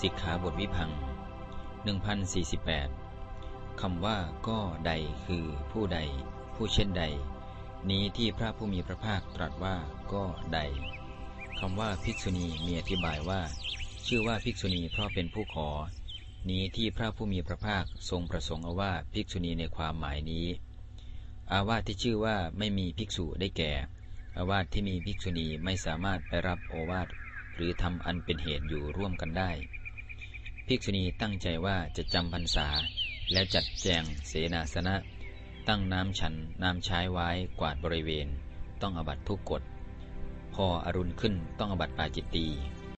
สิกขาบทวิพัง1048 คำว่าก็ใดคือผู้ใด ผู้เช่นใด นี้ที่พระผู้มีพระภาคตรัสว่าก็ใด คำว่าภิกษุณีมีอธิบายว่า ชื่อว่าภิกษุณีเพราะเป็นผู้ขอ นี้ที่พระผู้มีพระภาคทรงประสงค์เอาว่าภิกษุณีในความหมายนี้ อาวาสที่ชื่อว่าไม่มีภิกษุได้แก่ อาวาสที่มีภิกษุณีไม่สามารถไปรับโอวาทหรือทำอันเป็นเหตุอยู่ร่วมกันได้ ภิกษุณีตั้งใจว่าจะจำพรรษา แล้วจัดแจงเสนาสนะ ตั้งน้ำฉันน้ำใช้ไว้กวาดบริเวณ ต้องอบัตทุกกฎ พออรุณขึ้นต้องอบัตปาจิตตี